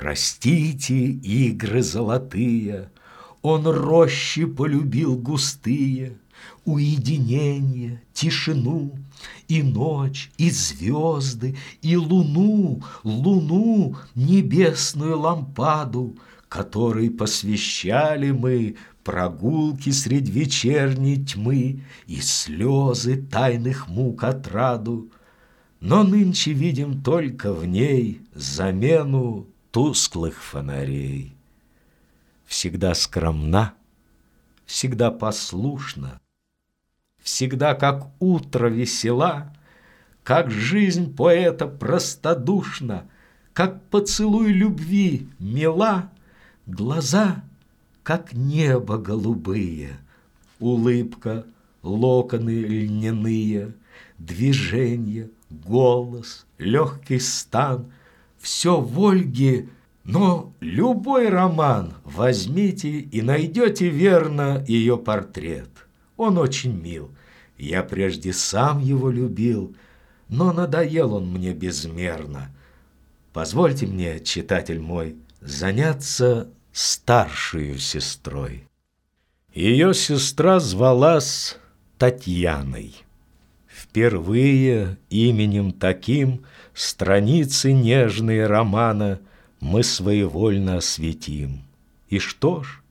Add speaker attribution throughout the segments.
Speaker 1: Простите игры золотые, Он рощи полюбил густые, Уединение, тишину, И ночь, и звезды, и луну, Луну, небесную лампаду, Которой посвящали мы Прогулки средь вечерней тьмы И слезы тайных мук отраду. Но нынче видим только в ней Замену тусклых фонарей. Всегда скромна, всегда послушна, Всегда, как утро весела, Как жизнь поэта простодушна, Как поцелуй любви мила, Глаза, как небо голубые, Улыбка, локоны льняные, Движение, голос, легкий стан — все в Ольге, но любой роман возьмите и найдете верно ее портрет. Он очень мил. Я прежде сам его любил, но надоел он мне безмерно. Позвольте мне, читатель мой, заняться старшую сестрой. Ее сестра звалась Татьяной. Впервые именем таким Страницы нежные романа Мы своевольно осветим. И что ж,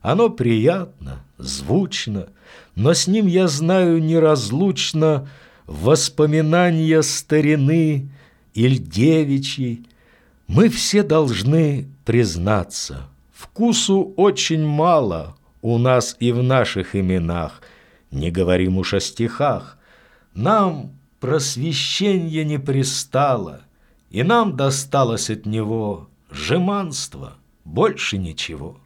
Speaker 1: оно приятно, звучно, Но с ним, я знаю, неразлучно Воспоминания старины Иль девичьей. Мы все должны признаться, Вкусу очень мало У нас и в наших именах, Не говорим уж о стихах, нам просвещение не пристало, И нам досталось от него жеманство, больше ничего.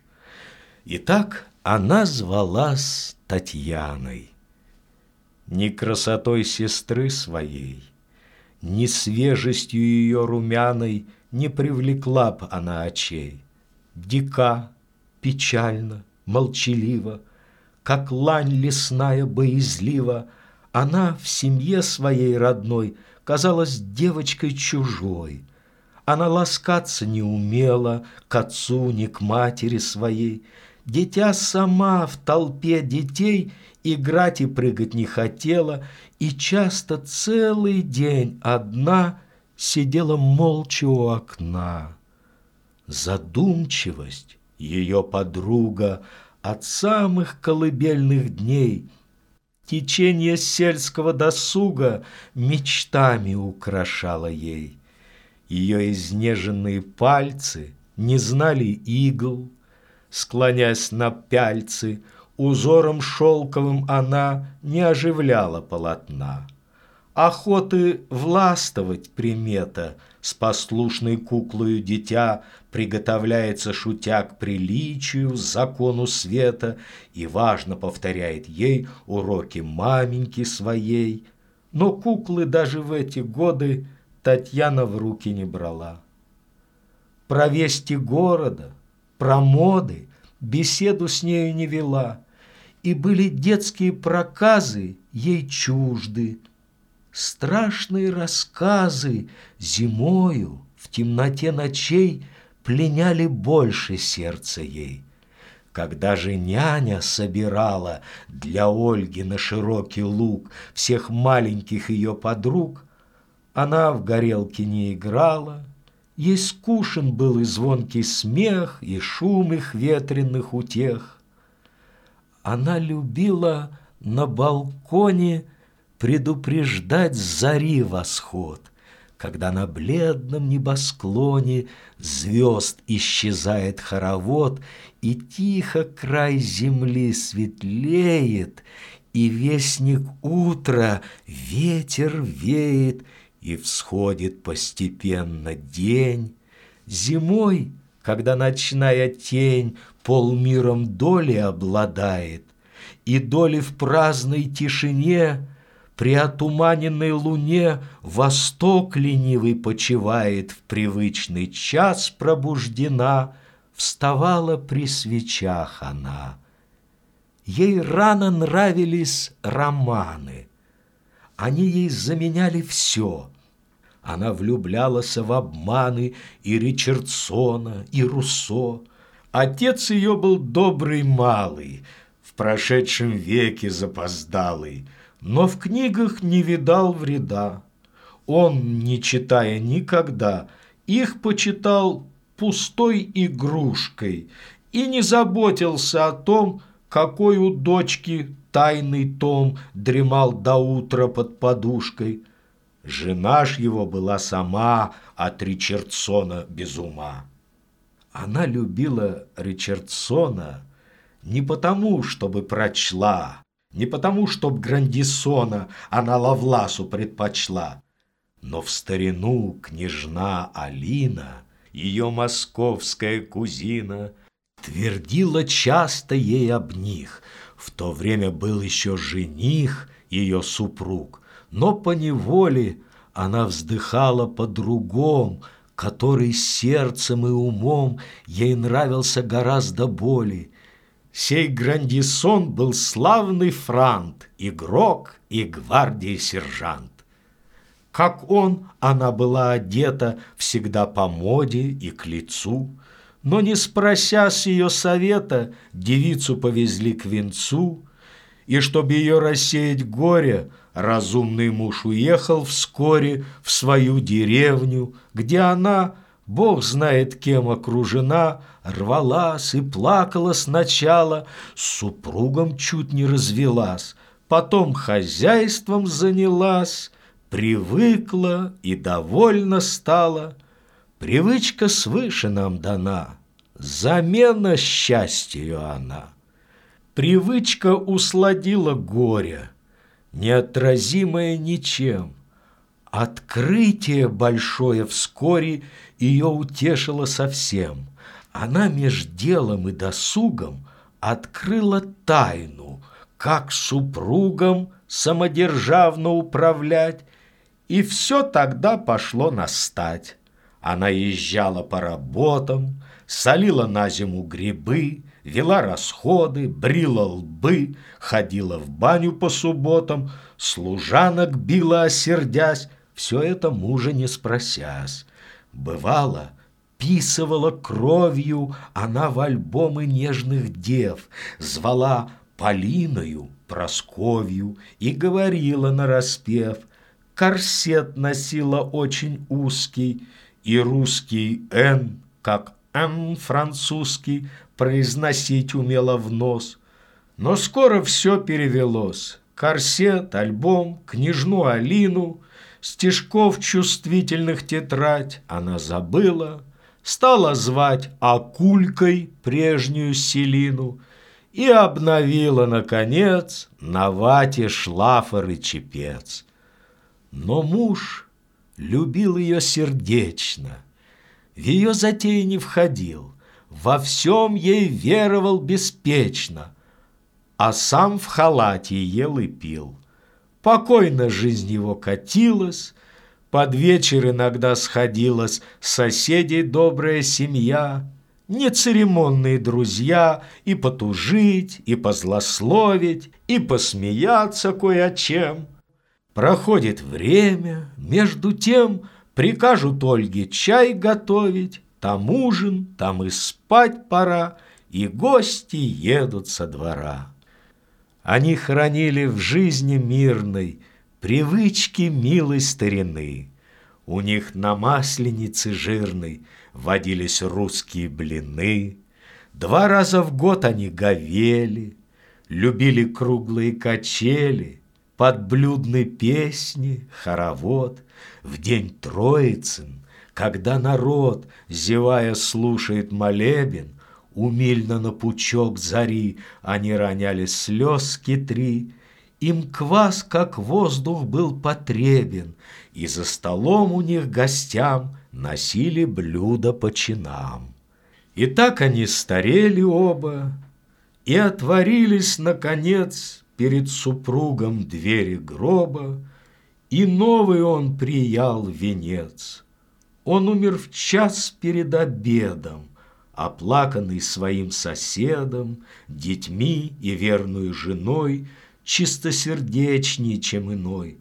Speaker 1: Итак, она звалась Татьяной. Ни красотой сестры своей, Ни свежестью ее румяной Не привлекла б она очей. Дика, печально, молчалива, Как лань лесная боязлива, она в семье своей родной казалась девочкой чужой. Она ласкаться не умела к отцу, ни к матери своей. Дитя сама в толпе детей играть и прыгать не хотела, и часто целый день одна сидела молча у окна. Задумчивость ее подруга от самых колыбельных дней — Течение сельского досуга мечтами украшало ей. Ее изнеженные пальцы не знали игл, Склонясь на пяльцы, узором шелковым она не оживляла полотна. Охоты властвовать примета — с послушной куклою дитя приготовляется шутя к приличию, закону света и важно повторяет ей уроки маменьки своей. Но куклы даже в эти годы Татьяна в руки не брала. Про вести города, про моды беседу с нею не вела, и были детские проказы ей чужды, Страшные рассказы зимою в темноте ночей Пленяли больше сердце ей. Когда же няня собирала для Ольги на широкий луг Всех маленьких ее подруг, Она в горелке не играла, Ей скушен был и звонкий смех, И шум их ветреных утех. Она любила на балконе предупреждать зари восход, когда на бледном небосклоне звезд исчезает хоровод, и тихо край земли светлеет, и вестник утра ветер веет, и всходит постепенно день. Зимой, когда ночная тень полмиром доли обладает, и доли в праздной тишине — при отуманенной луне Восток ленивый почивает, В привычный час пробуждена, Вставала при свечах она. Ей рано нравились романы. Они ей заменяли все. Она влюблялась в обманы и Ричардсона, и Руссо. Отец ее был добрый малый, в прошедшем веке запоздалый, но в книгах не видал вреда. Он, не читая никогда, их почитал пустой игрушкой и не заботился о том, какой у дочки тайный том дремал до утра под подушкой. Жена ж его была сама от Ричардсона без ума. Она любила Ричардсона не потому, чтобы прочла, не потому, чтоб Грандисона она Лавласу предпочла, но в старину княжна Алина, ее московская кузина, твердила часто ей об них. В то время был еще жених, ее супруг, но по неволе она вздыхала по другом, который сердцем и умом ей нравился гораздо более. Сей Грандисон был славный франт, игрок и гвардии сержант. Как он, она была одета всегда по моде и к лицу, но, не спрося с ее совета, девицу повезли к венцу, и, чтобы ее рассеять горе, разумный муж уехал вскоре в свою деревню, где она, бог знает кем окружена, рвалась и плакала сначала, с супругом чуть не развелась, потом хозяйством занялась, привыкла и довольна стала. Привычка свыше нам дана, замена счастью она. Привычка усладила горе, неотразимое ничем. Открытие большое вскоре ее утешило совсем. Она меж делом и досугом открыла тайну, как супругом самодержавно управлять, и все тогда пошло настать. Она езжала по работам, солила на зиму грибы, вела расходы, брила лбы, ходила в баню по субботам, служанок била, осердясь, все это мужа не спросясь. Бывало, писывала кровью она в альбомы нежных дев, звала Полиною, Просковью и говорила нараспев. Корсет носила очень узкий, и русский «н», как «н» французский, произносить умела в нос. Но скоро все перевелось. Корсет, альбом, княжну Алину, стишков чувствительных тетрадь она забыла, стала звать Акулькой прежнюю Селину и обновила, наконец, на вате шлафор и чепец. Но муж любил ее сердечно, в ее затеи не входил, во всем ей веровал беспечно, а сам в халате ел и пил. Покойно жизнь его катилась, под вечер иногда сходилась соседей добрая семья, нецеремонные друзья, и потужить, и позлословить, и посмеяться кое о чем. Проходит время, между тем прикажут Ольге чай готовить, там ужин, там и спать пора, и гости едут со двора. Они хранили в жизни мирной привычки милой старины. У них на масленице жирной водились русские блины. Два раза в год они говели, любили круглые качели, подблюдные песни, хоровод. В день Троицын, когда народ, зевая, слушает молебен, Умильно на пучок зари. Они роняли слезки три, Им квас, как воздух, был потребен, И за столом у них гостям Носили блюда по чинам. И так они старели оба, И отворились, наконец, Перед супругом двери гроба, И новый он приял венец. Он умер в час перед обедом, оплаканный своим соседом, детьми и верную женой, чистосердечнее, чем иной.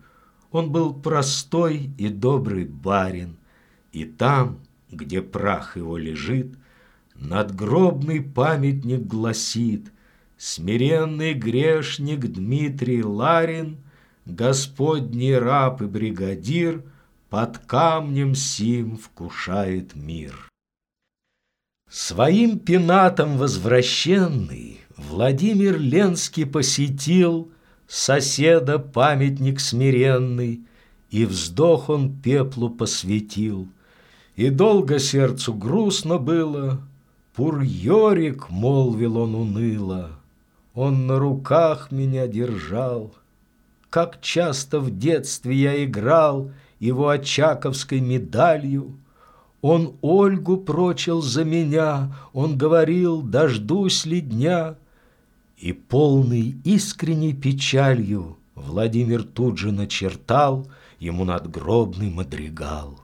Speaker 1: Он был простой и добрый барин, и там, где прах его лежит, надгробный памятник гласит «Смиренный грешник Дмитрий Ларин, Господний раб и бригадир, под камнем сим вкушает мир». Своим пенатом возвращенный Владимир Ленский посетил Соседа памятник смиренный, И вздох он пеплу посвятил. И долго сердцу грустно было, Пур Йорик, молвил он уныло, Он на руках меня держал. Как часто в детстве я играл Его очаковской медалью, Он Ольгу прочил за меня, Он говорил, дождусь ли дня — и полный искренней печалью Владимир тут же начертал Ему надгробный мадригал.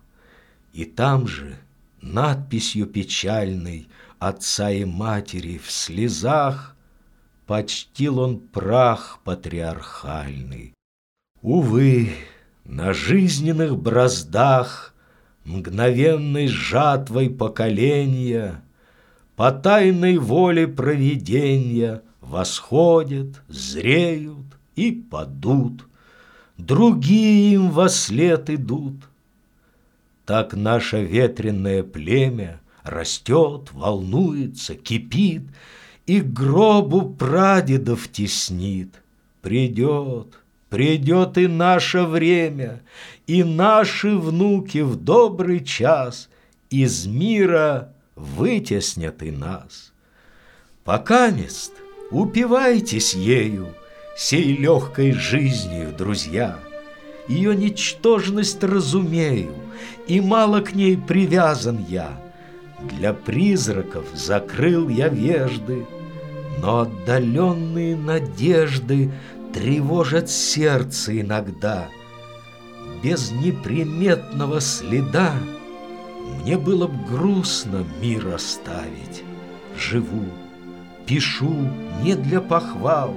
Speaker 1: И там же надписью печальной Отца и матери в слезах Почтил он прах патриархальный. Увы, на жизненных браздах Мгновенной жатвой поколения По тайной воле провидения — Восходят, зреют и падут, Другие им во след идут. Так наше ветреное племя Растет, волнуется, кипит И гробу прадедов теснит. Придет, придет и наше время, И наши внуки в добрый час Из мира вытеснят и нас. Пока мест — Упивайтесь ею, сей легкой жизнью, друзья. Ее ничтожность разумею, и мало к ней привязан я. Для призраков закрыл я вежды, но отдаленные надежды тревожат сердце иногда. Без неприметного следа мне было б грустно мир оставить. Живу пишу не для похвал,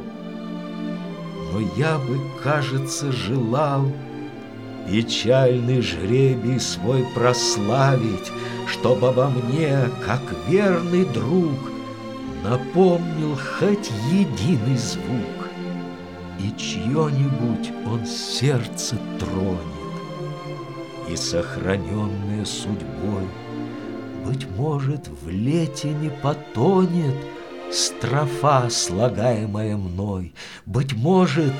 Speaker 1: но я бы, кажется, желал Печальный жребий свой прославить, Чтоб обо мне, как верный друг, Напомнил хоть единый звук, И чье-нибудь он сердце тронет, И сохраненное судьбой, Быть может, в лете не потонет — Строфа, слагаемая мной, Быть может,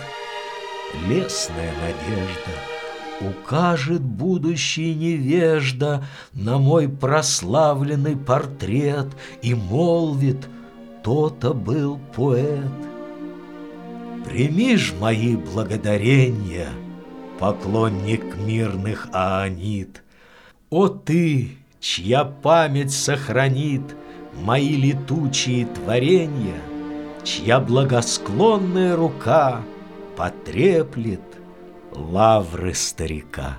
Speaker 1: лесная надежда Укажет будущий невежда На мой прославленный портрет И молвит, то-то был поэт. Прими ж мои благодарения, Поклонник мирных аонит, О ты, чья память сохранит — мои летучие творения, Чья благосклонная рука Потреплет лавры старика.